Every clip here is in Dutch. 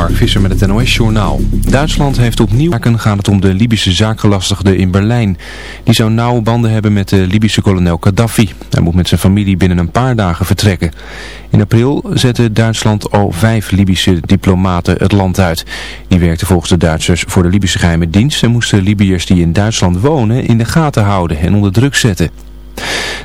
Mark Visser met het NOS-journaal. Duitsland heeft opnieuw... gaat het om de Libische zaakgelastigde in Berlijn. Die zou nauwe banden hebben met de Libische kolonel Gaddafi. Hij moet met zijn familie binnen een paar dagen vertrekken. In april zette Duitsland al vijf Libische diplomaten het land uit. Die werkten volgens de Duitsers voor de Libische geheime dienst... en moesten Libiërs die in Duitsland wonen in de gaten houden en onder druk zetten.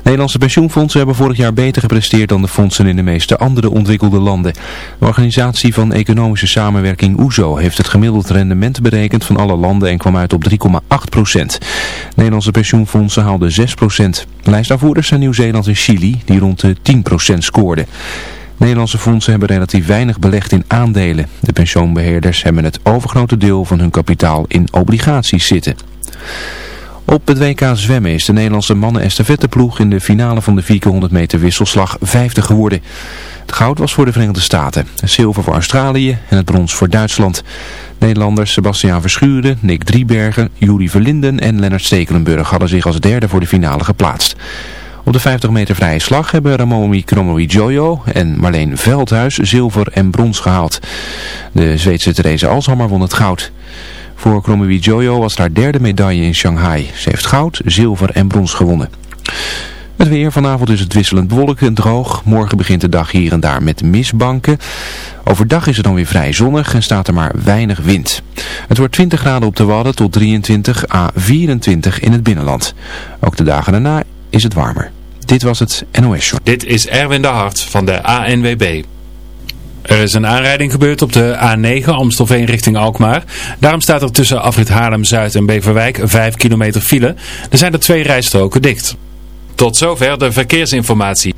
Nederlandse pensioenfondsen hebben vorig jaar beter gepresteerd dan de fondsen in de meeste andere ontwikkelde landen. De organisatie van economische samenwerking OESO heeft het gemiddeld rendement berekend van alle landen en kwam uit op 3,8 procent. Nederlandse pensioenfondsen haalden 6 procent. Lijstaanvoerders zijn Nieuw-Zeeland en Chili die rond de 10 procent scoorden. Nederlandse fondsen hebben relatief weinig belegd in aandelen. De pensioenbeheerders hebben het overgrote deel van hun kapitaal in obligaties zitten. Op het WK zwemmen is de Nederlandse mannen-estafetteploeg in de finale van de 400 meter wisselslag vijfde geworden. Het goud was voor de Verenigde Staten, zilver voor Australië en het brons voor Duitsland. Nederlanders Sebastiaan Verschuren, Nick Driebergen, Juri Verlinden en Lennart Stekelenburg hadden zich als derde voor de finale geplaatst. Op de 50 meter vrije slag hebben Ramomi Kromowidjojo en Marleen Veldhuis zilver en brons gehaald. De Zweedse Therese Alshammer won het goud. Voor Kromowee Jojo was haar derde medaille in Shanghai. Ze heeft goud, zilver en brons gewonnen. Het weer vanavond is het wisselend bewolkt en droog. Morgen begint de dag hier en daar met misbanken. Overdag is het dan weer vrij zonnig en staat er maar weinig wind. Het wordt 20 graden op de Wadden tot 23 à 24 in het binnenland. Ook de dagen daarna is het warmer. Dit was het NOS Show. Dit is Erwin de Hart van de ANWB. Er is een aanrijding gebeurd op de A9 Amstelveen richting Alkmaar. Daarom staat er tussen afrit Haarlem-Zuid en Beverwijk 5 kilometer file. Er zijn er twee rijstroken dicht. Tot zover de verkeersinformatie.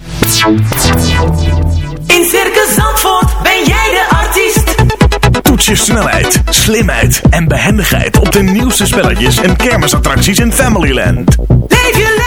In Circus Zandvoort ben jij de artiest. Toets je snelheid, slimheid en behendigheid op de nieuwste spelletjes en kermisattracties in Familyland. Leef je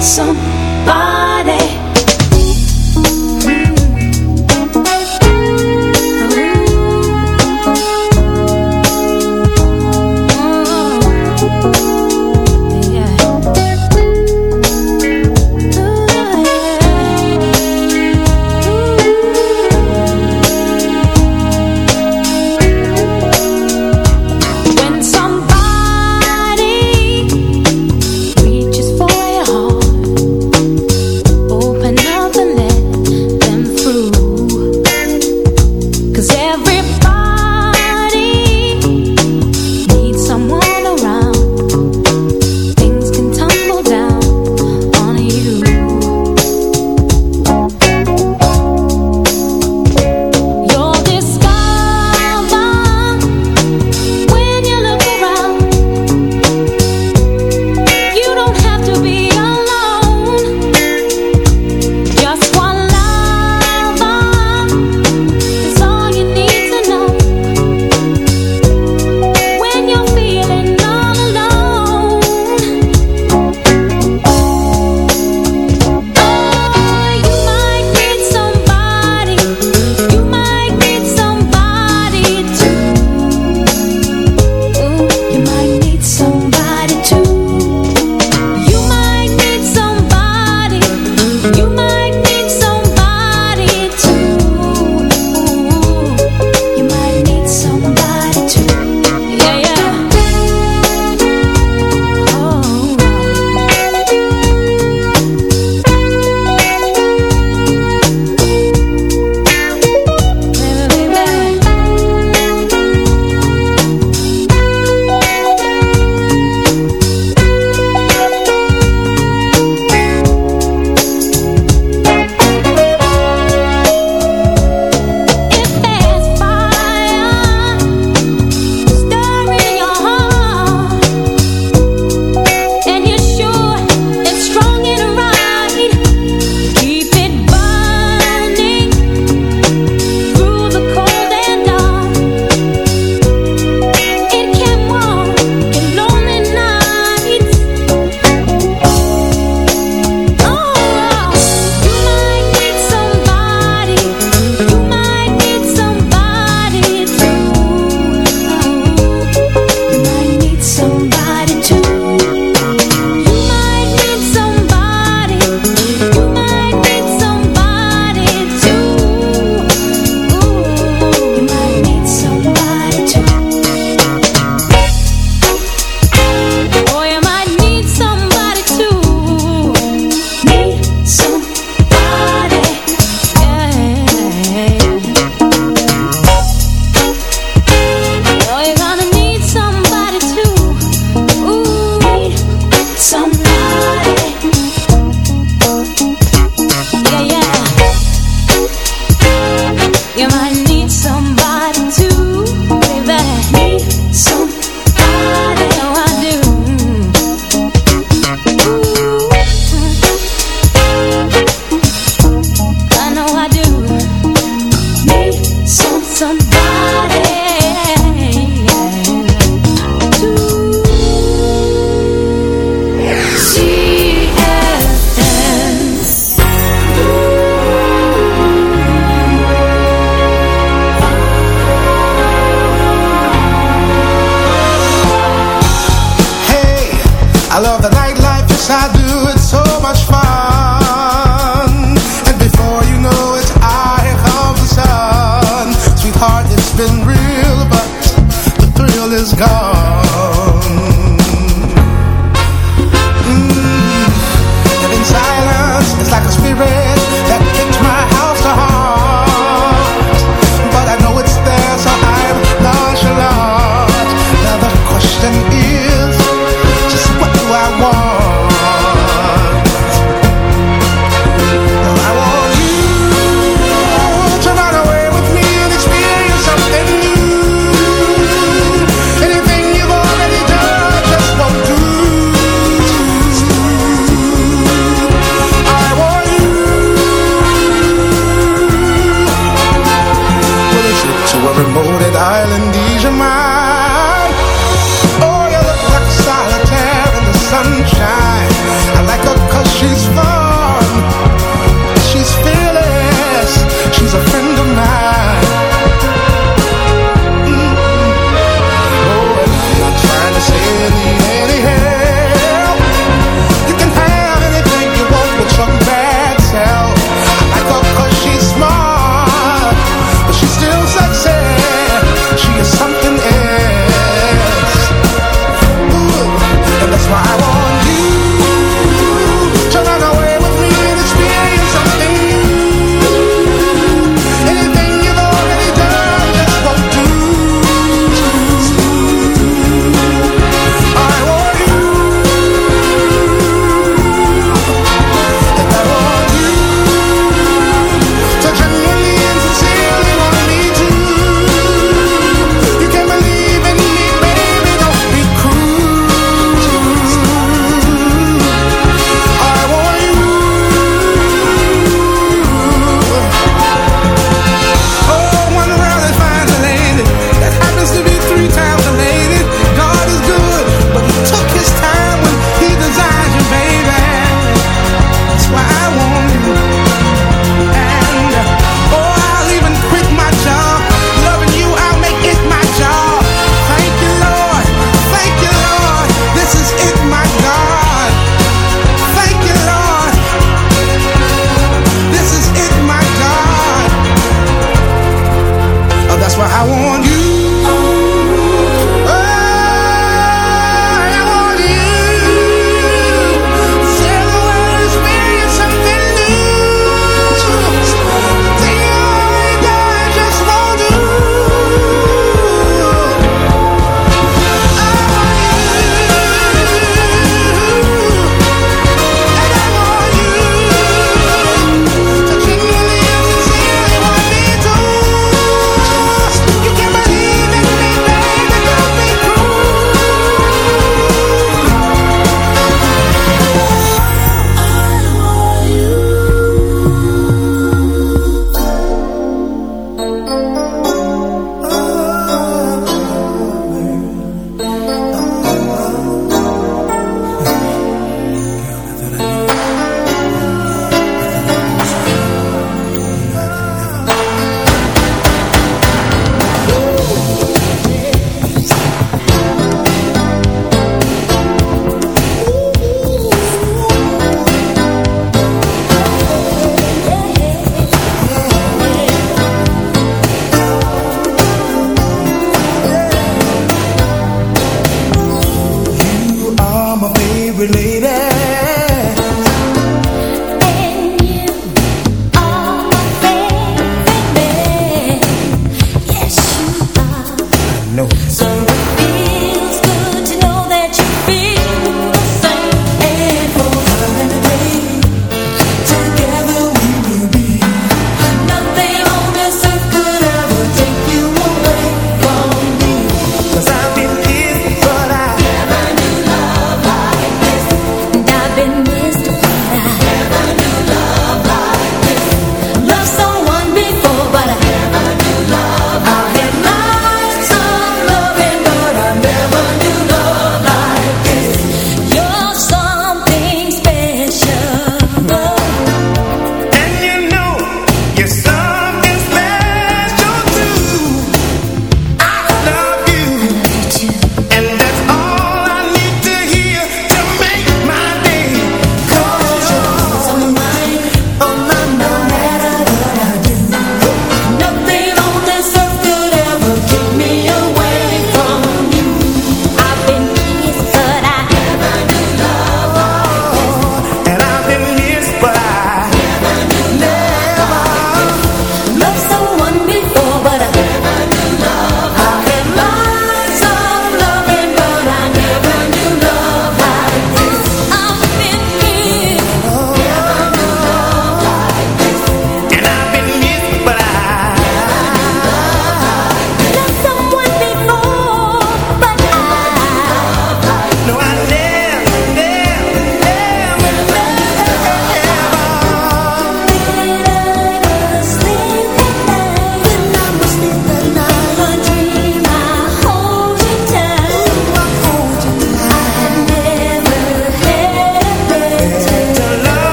Somebody.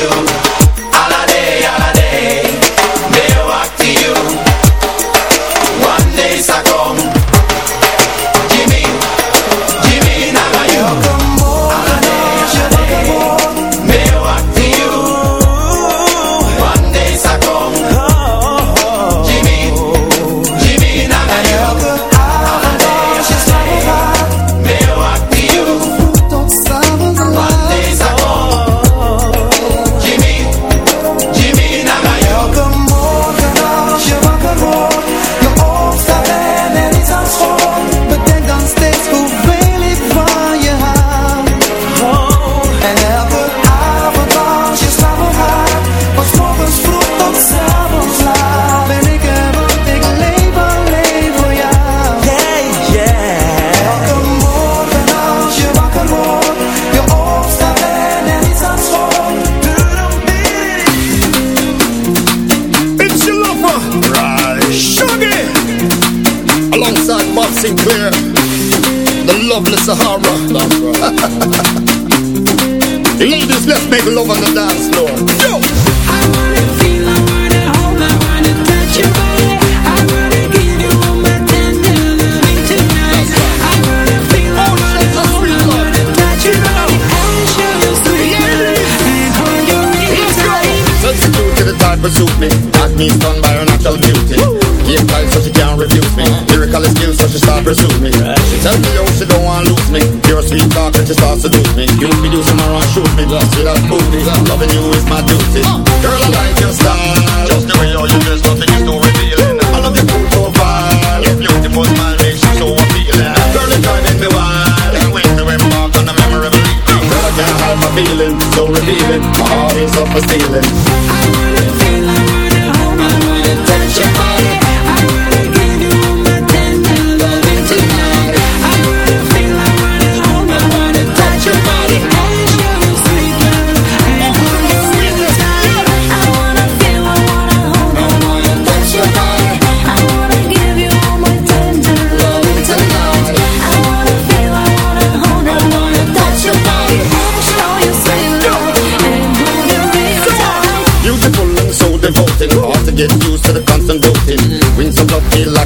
you. love on the dance feeling, so revealing. My heart is up for stealing.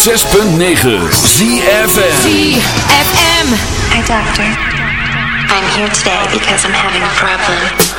106.9 ZFM ZFM Hi doctor. I'm here today because I'm having a problem.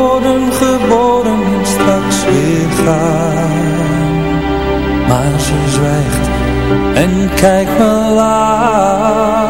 worden geboren en straks weer gaan. Maar ze zwijgt en kijkt me laat.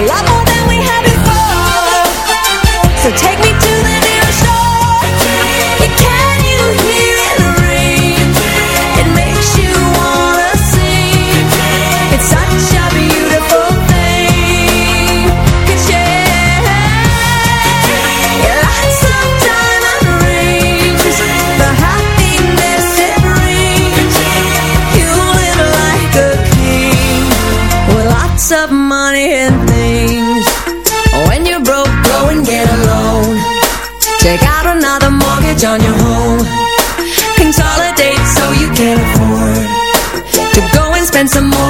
I love and some more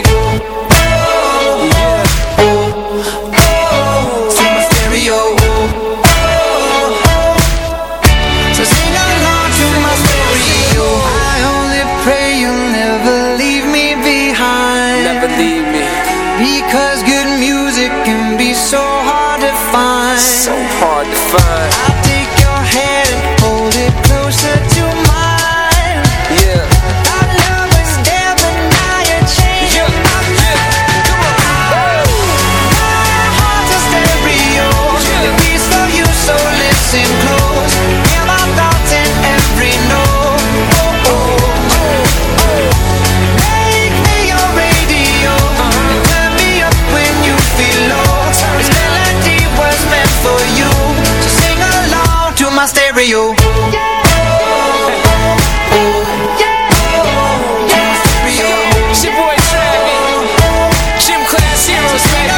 Stereo. It's your boy Travis. Gym class heroes, baby.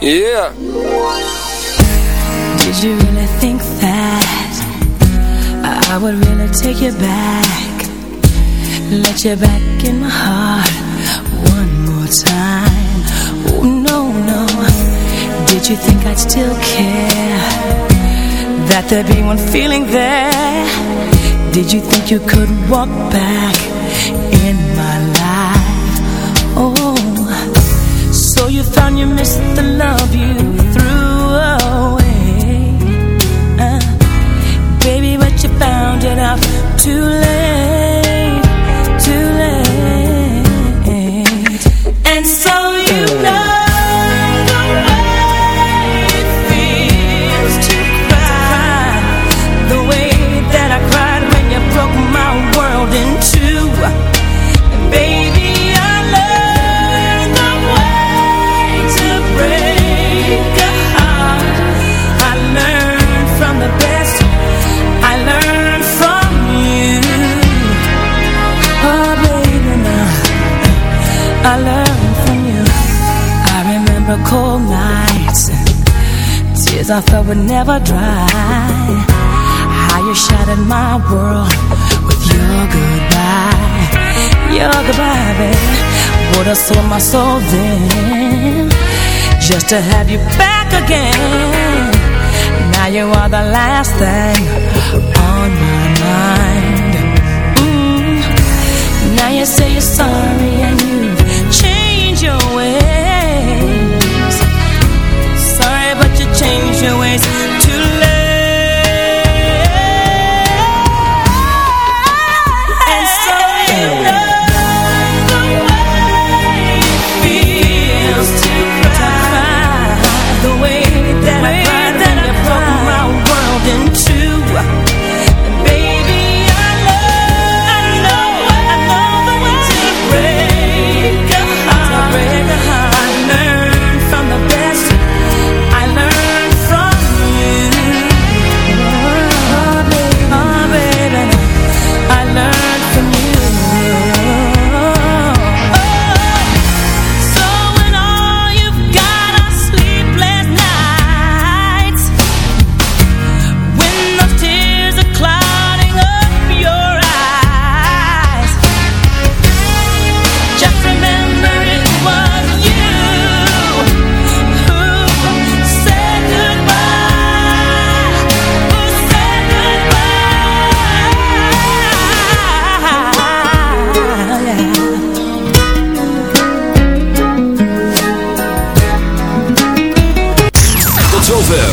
Yeah. Did you really think that I would really take you back? Let you back in my heart Did you think I'd still care? That there'd be one feeling there? Did you think you could walk back in my life? Oh, so you found you missed the love you I thought would never dry. How you shattered my world with your goodbye, your goodbye, baby. Would have sold my soul then, just to have you back again. Now you are the last thing on my mind. Mm. Now you say you're sorry and you change your ways. Your ways